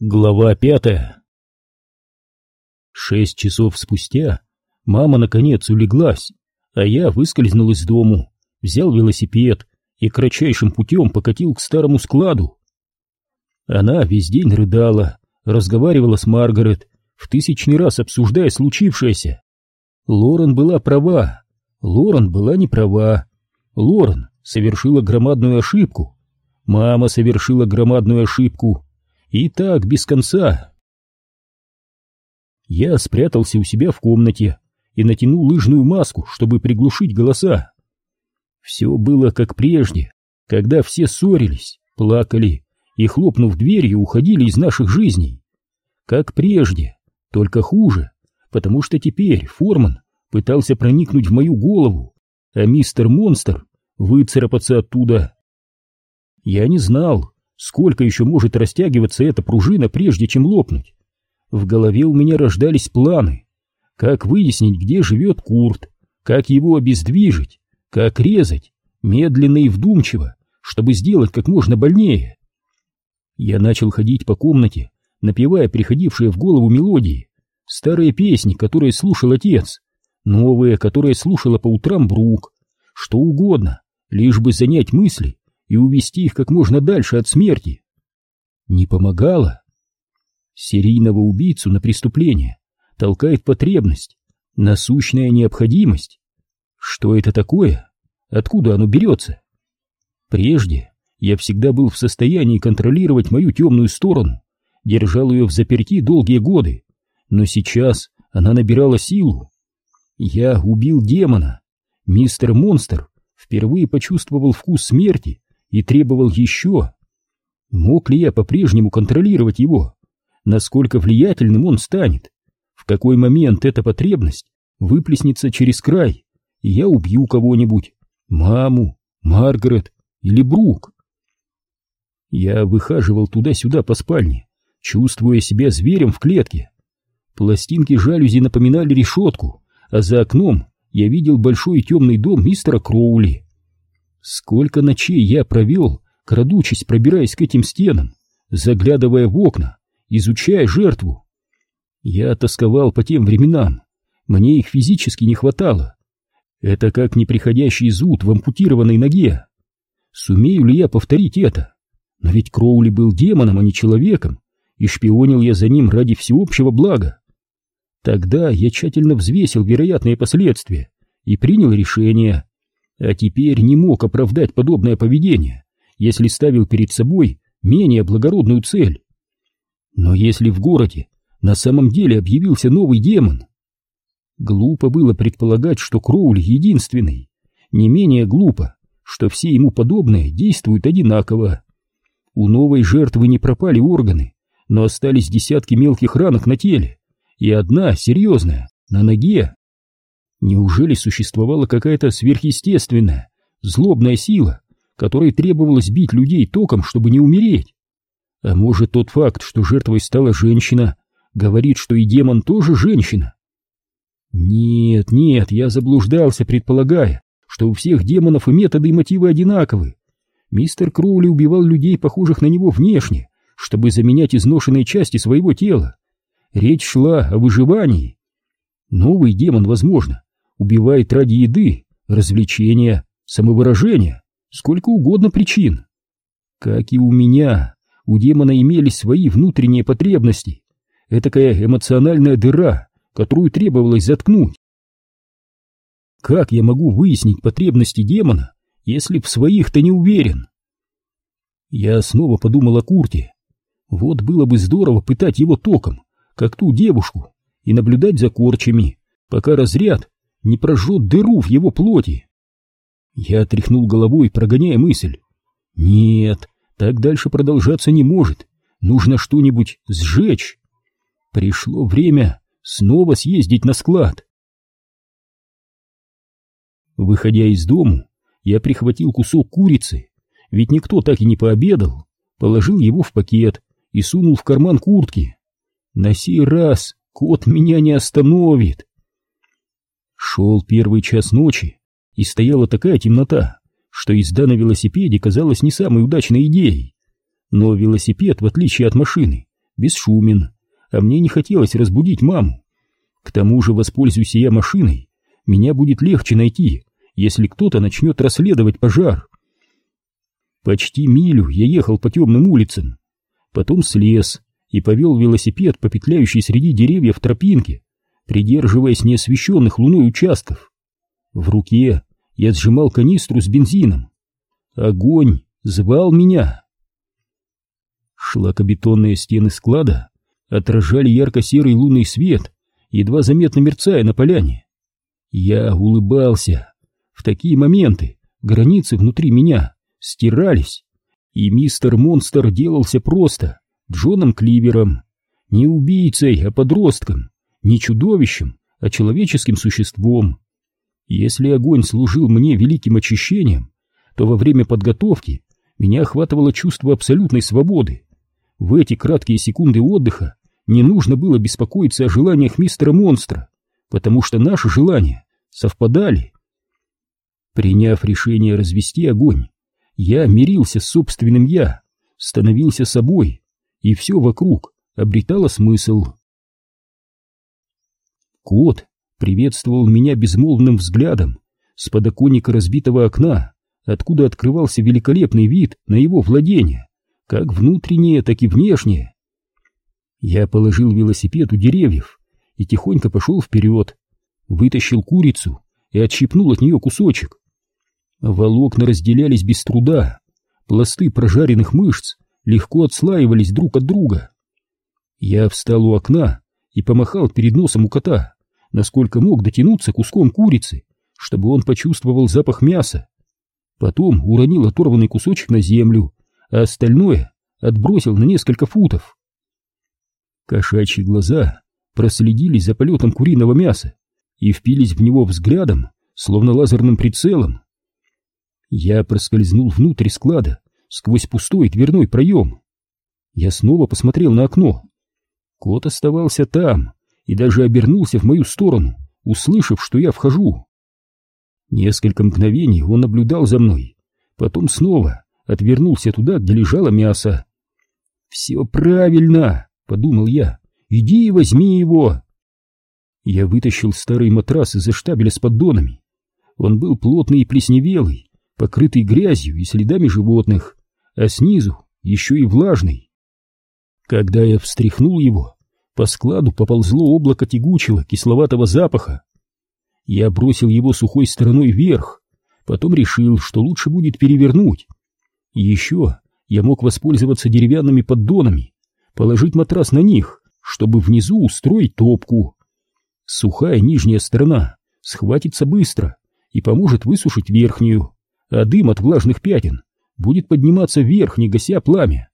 Глава пятая Шесть часов спустя мама наконец улеглась, а я выскользнул из дому, взял велосипед и кратчайшим путем покатил к старому складу. Она весь день рыдала, разговаривала с Маргарет, в тысячный раз обсуждая случившееся. Лорен была права, Лорен была не права. Лорен совершила громадную ошибку. Мама совершила громадную ошибку. И так без конца. Я спрятался у себя в комнате и натянул лыжную маску, чтобы приглушить голоса. Все было как прежде, когда все ссорились, плакали и, хлопнув дверью, уходили из наших жизней. Как прежде, только хуже, потому что теперь Форман пытался проникнуть в мою голову, а мистер Монстр выцарапаться оттуда. Я не знал, Сколько еще может растягиваться эта пружина, прежде чем лопнуть? В голове у меня рождались планы. Как выяснить, где живет Курт, как его обездвижить, как резать, медленно и вдумчиво, чтобы сделать как можно больнее. Я начал ходить по комнате, напевая приходившие в голову мелодии, старые песни, которые слушал отец, новые, которые слушала по утрам Брук, что угодно, лишь бы занять мысли и увести их как можно дальше от смерти. Не помогало. Серийного убийцу на преступление толкает потребность, насущная необходимость. Что это такое? Откуда оно берется? Прежде я всегда был в состоянии контролировать мою темную сторону, держал ее в заперти долгие годы, но сейчас она набирала силу. Я убил демона. Мистер Монстр впервые почувствовал вкус смерти и требовал еще. Мог ли я по-прежнему контролировать его? Насколько влиятельным он станет? В какой момент эта потребность выплеснется через край, и я убью кого-нибудь? Маму, Маргарет или Брук? Я выхаживал туда-сюда по спальне, чувствуя себя зверем в клетке. Пластинки жалюзи напоминали решетку, а за окном я видел большой темный дом мистера Кроули. Сколько ночей я провел, крадучись, пробираясь к этим стенам, заглядывая в окна, изучая жертву. Я тосковал по тем временам, мне их физически не хватало. Это как неприходящий зуд в ампутированной ноге. Сумею ли я повторить это? Но ведь Кроули был демоном, а не человеком, и шпионил я за ним ради всеобщего блага. Тогда я тщательно взвесил вероятные последствия и принял решение а теперь не мог оправдать подобное поведение, если ставил перед собой менее благородную цель. Но если в городе на самом деле объявился новый демон, глупо было предполагать, что Кроули единственный, не менее глупо, что все ему подобные действуют одинаково. У новой жертвы не пропали органы, но остались десятки мелких ранок на теле, и одна, серьезная, на ноге. Неужели существовала какая-то сверхъестественная, злобная сила, которой требовалось бить людей током, чтобы не умереть? А может тот факт, что жертвой стала женщина, говорит, что и демон тоже женщина? Нет, нет, я заблуждался, предполагая, что у всех демонов и методы и мотивы одинаковы. Мистер Кроули убивал людей, похожих на него внешне, чтобы заменять изношенные части своего тела. Речь шла о выживании. Новый демон, возможно, убивает ради еды, развлечения, самовыражения, сколько угодно причин. Как и у меня, у демона имелись свои внутренние потребности, этакая эмоциональная дыра, которую требовалось заткнуть. Как я могу выяснить потребности демона, если в своих-то не уверен? Я снова подумал о Курте. Вот было бы здорово пытать его током, как ту девушку, и наблюдать за корчами, пока разряд не прожжет дыру в его плоти. Я тряхнул головой, прогоняя мысль. Нет, так дальше продолжаться не может. Нужно что-нибудь сжечь. Пришло время снова съездить на склад. Выходя из дому, я прихватил кусок курицы, ведь никто так и не пообедал, положил его в пакет и сунул в карман куртки. На сей раз кот меня не остановит. Шел первый час ночи, и стояла такая темнота, что езда на велосипеде казалась не самой удачной идеей. Но велосипед, в отличие от машины, бесшумен, а мне не хотелось разбудить маму. К тому же, воспользуюсь я машиной, меня будет легче найти, если кто-то начнет расследовать пожар. Почти милю я ехал по темным улицам, потом слез и повел велосипед по петляющей среди деревьев тропинке, придерживаясь неосвещенных луной участков. В руке я сжимал канистру с бензином. Огонь звал меня. Шлакобетонные стены склада отражали ярко-серый лунный свет, едва заметно мерцая на поляне. Я улыбался. В такие моменты границы внутри меня стирались, и мистер Монстр делался просто Джоном Кливером, не убийцей, а подростком, не чудовищем, а человеческим существом. Если огонь служил мне великим очищением, то во время подготовки меня охватывало чувство абсолютной свободы. В эти краткие секунды отдыха не нужно было беспокоиться о желаниях мистера Монстра, потому что наши желания совпадали. Приняв решение развести огонь, я мирился с собственным «я», становился собой, и все вокруг обретало смысл. Кот приветствовал меня безмолвным взглядом с подоконника разбитого окна, откуда открывался великолепный вид на его владение, как внутреннее, так и внешнее. Я положил велосипед у деревьев и тихонько пошел вперед, вытащил курицу и отщипнул от нее кусочек. Волокна разделялись без труда, пласты прожаренных мышц легко отслаивались друг от друга. Я встал у окна и помахал перед носом у кота, насколько мог дотянуться куском курицы, чтобы он почувствовал запах мяса. Потом уронил оторванный кусочек на землю, а остальное отбросил на несколько футов. Кошачьи глаза проследили за полетом куриного мяса и впились в него взглядом, словно лазерным прицелом. Я проскользнул внутрь склада, сквозь пустой дверной проем. Я снова посмотрел на окно. Кот оставался там и даже обернулся в мою сторону, услышав, что я вхожу. Несколько мгновений он наблюдал за мной, потом снова отвернулся туда, где лежало мясо. «Все правильно!» — подумал я. «Иди и возьми его!» Я вытащил старый матрас из-за штабеля с поддонами. Он был плотный и плесневелый, покрытый грязью и следами животных, а снизу еще и влажный. Когда я встряхнул его, по складу поползло облако тягучего, кисловатого запаха. Я бросил его сухой стороной вверх, потом решил, что лучше будет перевернуть. Еще я мог воспользоваться деревянными поддонами, положить матрас на них, чтобы внизу устроить топку. Сухая нижняя сторона схватится быстро и поможет высушить верхнюю а дым от влажных пятен будет подниматься вверх, не гася пламя.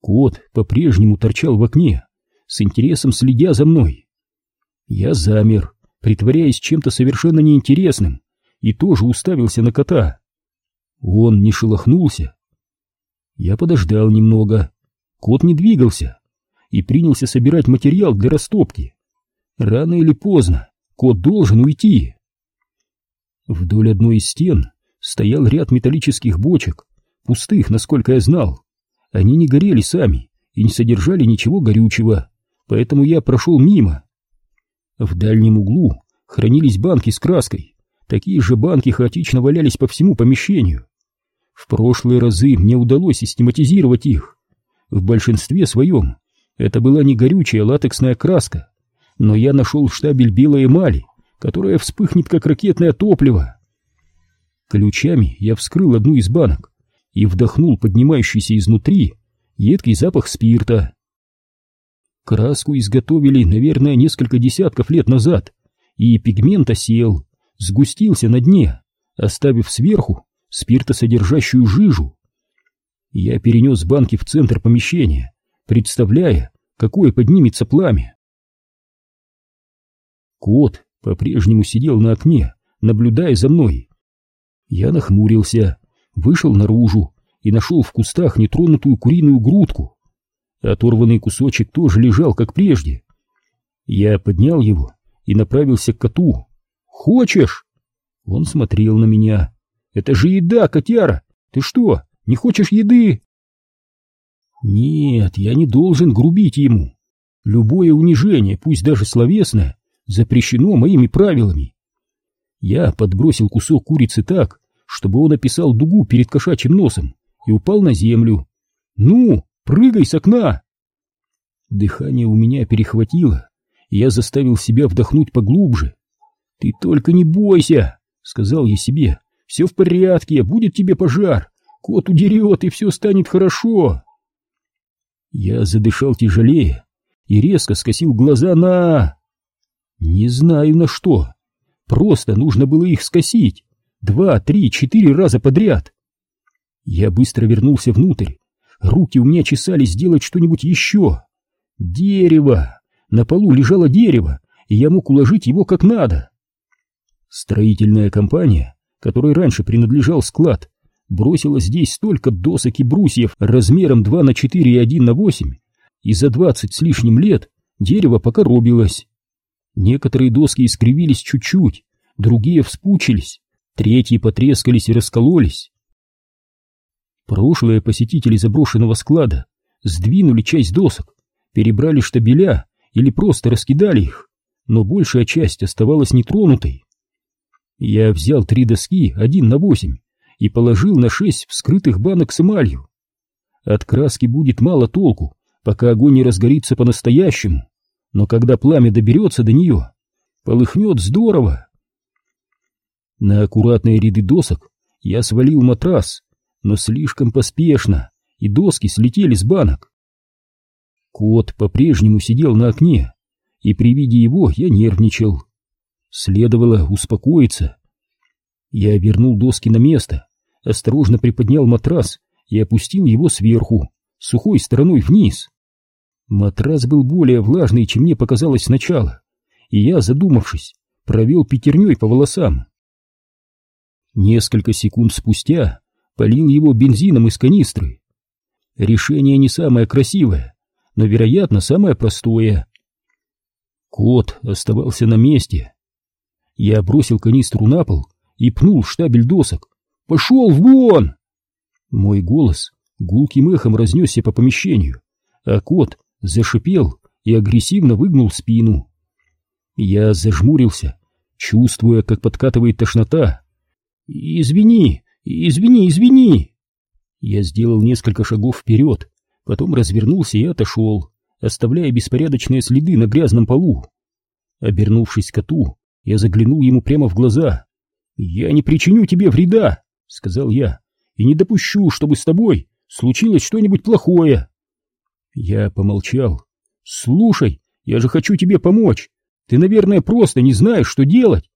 Кот по-прежнему торчал в окне, с интересом следя за мной. Я замер, притворяясь чем-то совершенно неинтересным, и тоже уставился на кота. Он не шелохнулся. Я подождал немного. Кот не двигался и принялся собирать материал для растопки. Рано или поздно кот должен уйти. Вдоль одной из стен стоял ряд металлических бочек, пустых, насколько я знал. Они не горели сами и не содержали ничего горючего, поэтому я прошел мимо. В дальнем углу хранились банки с краской, такие же банки хаотично валялись по всему помещению. В прошлые разы мне удалось систематизировать их. В большинстве своем это была не горючая латексная краска, но я нашел штабель белой эмали, которое вспыхнет, как ракетное топливо. Ключами я вскрыл одну из банок и вдохнул поднимающийся изнутри едкий запах спирта. Краску изготовили, наверное, несколько десятков лет назад, и пигмент осел, сгустился на дне, оставив сверху спиртосодержащую жижу. Я перенес банки в центр помещения, представляя, какое поднимется пламя. Кот по-прежнему сидел на окне, наблюдая за мной. Я нахмурился, вышел наружу и нашел в кустах нетронутую куриную грудку. Оторванный кусочек тоже лежал, как прежде. Я поднял его и направился к коту. «Хочешь?» Он смотрел на меня. «Это же еда, котяра! Ты что, не хочешь еды?» Нет, я не должен грубить ему. Любое унижение, пусть даже словесное, запрещено моими правилами. Я подбросил кусок курицы так, чтобы он описал дугу перед кошачьим носом и упал на землю. «Ну, прыгай с окна!» Дыхание у меня перехватило, и я заставил себя вдохнуть поглубже. «Ты только не бойся!» — сказал я себе. «Все в порядке, будет тебе пожар, кот удерет, и все станет хорошо!» Я задышал тяжелее и резко скосил глаза на... Не знаю на что. Просто нужно было их скосить. Два, три, четыре раза подряд. Я быстро вернулся внутрь. Руки у меня чесались сделать что-нибудь еще. Дерево! На полу лежало дерево, и я мог уложить его как надо. Строительная компания, которой раньше принадлежал склад, бросила здесь столько досок и брусьев размером 2 на 4 и 1 на 8, и за 20 с лишним лет дерево покоробилось. Некоторые доски искривились чуть-чуть, другие вспучились, третьи потрескались и раскололись. Прошлые посетители заброшенного склада сдвинули часть досок, перебрали штабеля или просто раскидали их, но большая часть оставалась нетронутой. Я взял три доски, один на восемь, и положил на шесть вскрытых банок с эмалью. От краски будет мало толку, пока огонь не разгорится по-настоящему но когда пламя доберется до нее, полыхнет здорово. На аккуратные ряды досок я свалил матрас, но слишком поспешно, и доски слетели с банок. Кот по-прежнему сидел на окне, и при виде его я нервничал. Следовало успокоиться. Я вернул доски на место, осторожно приподнял матрас и опустил его сверху, сухой стороной вниз. Матрас был более влажный, чем мне показалось сначала, и я, задумавшись, провел пятерней по волосам. Несколько секунд спустя полил его бензином из канистры. Решение не самое красивое, но, вероятно, самое простое. Кот оставался на месте. Я бросил канистру на пол и пнул штабель досок. «Пошел вон!» Мой голос гулким эхом разнесся по помещению, а кот зашипел и агрессивно выгнул спину. Я зажмурился, чувствуя, как подкатывает тошнота. «Извини, извини, извини!» Я сделал несколько шагов вперед, потом развернулся и отошел, оставляя беспорядочные следы на грязном полу. Обернувшись к коту, я заглянул ему прямо в глаза. «Я не причиню тебе вреда!» — сказал я. «И не допущу, чтобы с тобой случилось что-нибудь плохое!» Я помолчал. «Слушай, я же хочу тебе помочь. Ты, наверное, просто не знаешь, что делать».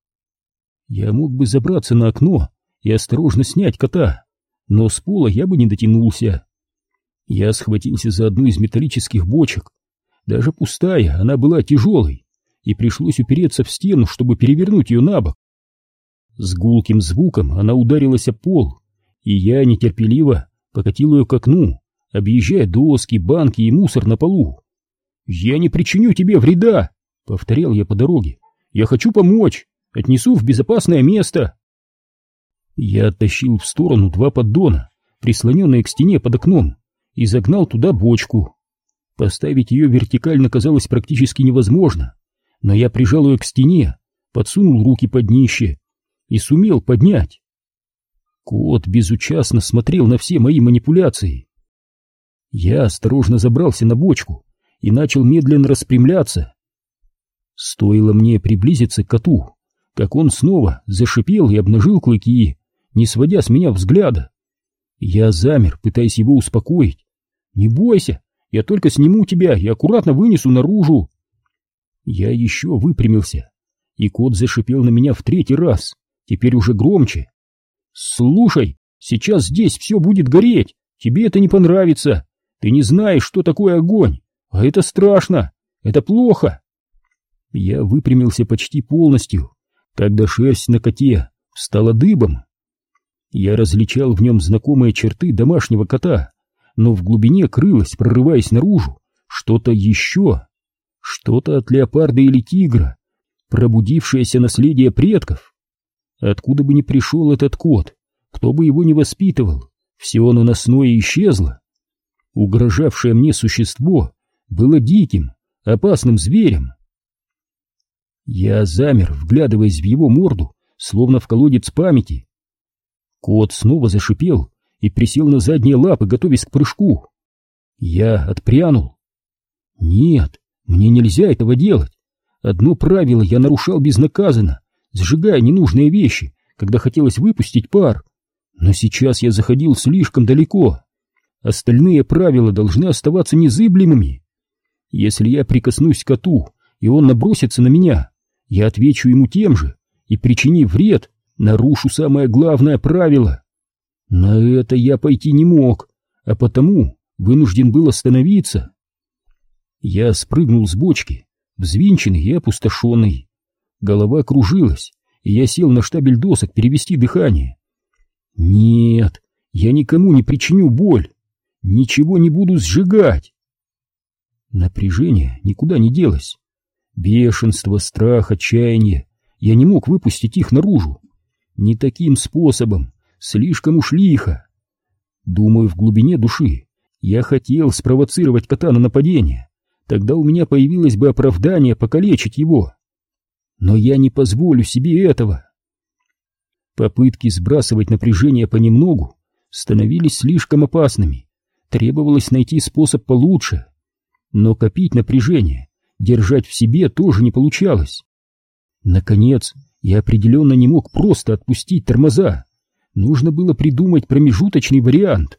Я мог бы забраться на окно и осторожно снять кота, но с пола я бы не дотянулся. Я схватился за одну из металлических бочек. Даже пустая, она была тяжелой, и пришлось упереться в стену, чтобы перевернуть ее на бок. С гулким звуком она ударилась о пол, и я нетерпеливо покатил ее к окну объезжая доски, банки и мусор на полу. «Я не причиню тебе вреда!» — повторял я по дороге. «Я хочу помочь! Отнесу в безопасное место!» Я оттащил в сторону два поддона, прислоненные к стене под окном, и загнал туда бочку. Поставить ее вертикально казалось практически невозможно, но я прижал ее к стене, подсунул руки под днище и сумел поднять. Кот безучастно смотрел на все мои манипуляции. Я осторожно забрался на бочку и начал медленно распрямляться. Стоило мне приблизиться к коту, как он снова зашипел и обнажил клыки, не сводя с меня взгляда. Я замер, пытаясь его успокоить. «Не бойся, я только сниму тебя и аккуратно вынесу наружу». Я еще выпрямился, и кот зашипел на меня в третий раз, теперь уже громче. «Слушай, сейчас здесь все будет гореть, тебе это не понравится. Ты не знаешь, что такое огонь, а это страшно, это плохо. Я выпрямился почти полностью, когда шерсть на коте стала дыбом. Я различал в нем знакомые черты домашнего кота, но в глубине крылось, прорываясь наружу, что-то еще, что-то от леопарда или тигра, пробудившееся наследие предков. Откуда бы ни пришел этот кот, кто бы его ни воспитывал, все наносное исчезло. Угрожавшее мне существо было диким, опасным зверем. Я замер, вглядываясь в его морду, словно в колодец памяти. Кот снова зашипел и присел на задние лапы, готовясь к прыжку. Я отпрянул. Нет, мне нельзя этого делать. Одно правило я нарушал безнаказанно, сжигая ненужные вещи, когда хотелось выпустить пар. Но сейчас я заходил слишком далеко. Остальные правила должны оставаться незыблемыми. Если я прикоснусь к коту, и он набросится на меня, я отвечу ему тем же, и, причинив вред, нарушу самое главное правило. На это я пойти не мог, а потому вынужден был остановиться. Я спрыгнул с бочки, взвинченный и опустошенный. Голова кружилась, и я сел на штабель досок перевести дыхание. Нет, я никому не причиню боль, ничего не буду сжигать. Напряжение никуда не делось. Бешенство, страх, отчаяние. Я не мог выпустить их наружу. Не таким способом, слишком уж лихо. Думаю, в глубине души я хотел спровоцировать кота на нападение. Тогда у меня появилось бы оправдание покалечить его. Но я не позволю себе этого. Попытки сбрасывать напряжение понемногу становились слишком опасными. Требовалось найти способ получше. Но копить напряжение, держать в себе тоже не получалось. Наконец, я определенно не мог просто отпустить тормоза. Нужно было придумать промежуточный вариант.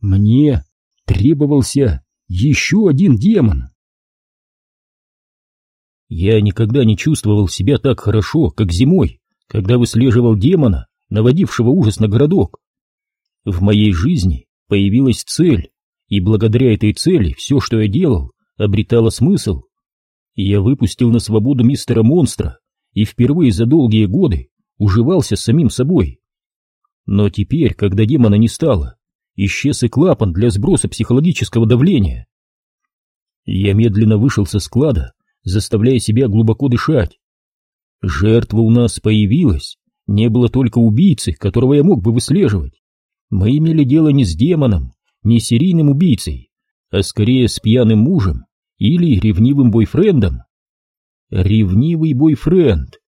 Мне требовался еще один демон. Я никогда не чувствовал себя так хорошо, как зимой, когда выслеживал демона, наводившего ужас на городок. В моей жизни появилась цель, и благодаря этой цели все, что я делал, обретало смысл. Я выпустил на свободу мистера Монстра и впервые за долгие годы уживался с самим собой. Но теперь, когда демона не стало, исчез и клапан для сброса психологического давления. Я медленно вышел со склада, заставляя себя глубоко дышать. Жертва у нас появилась, не было только убийцы, которого я мог бы выслеживать. Мы имели дело не с демоном, не с серийным убийцей, а скорее с пьяным мужем или ревнивым бойфрендом. Ревнивый бойфренд.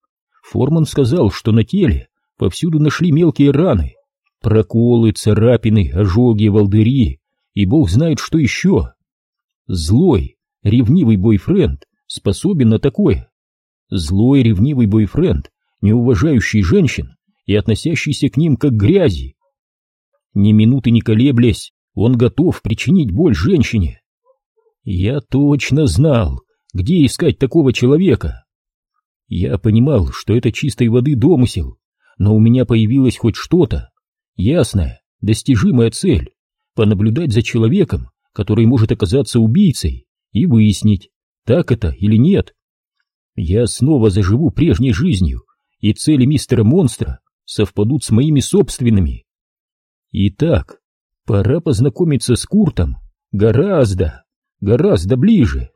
Форман сказал, что на теле повсюду нашли мелкие раны, проколы, царапины, ожоги, волдыри и бог знает что еще. Злой, ревнивый бойфренд способен на такое. Злой ревнивый бойфренд, не уважающий женщин и относящийся к ним как грязи. Ни минуты не колеблясь, он готов причинить боль женщине. Я точно знал, где искать такого человека. Я понимал, что это чистой воды домысел, но у меня появилась хоть что-то, ясная, достижимая цель — понаблюдать за человеком, который может оказаться убийцей, и выяснить, так это или нет. Я снова заживу прежней жизнью, и цели мистера Монстра совпадут с моими собственными. Итак, пора познакомиться с Куртом гораздо, гораздо ближе.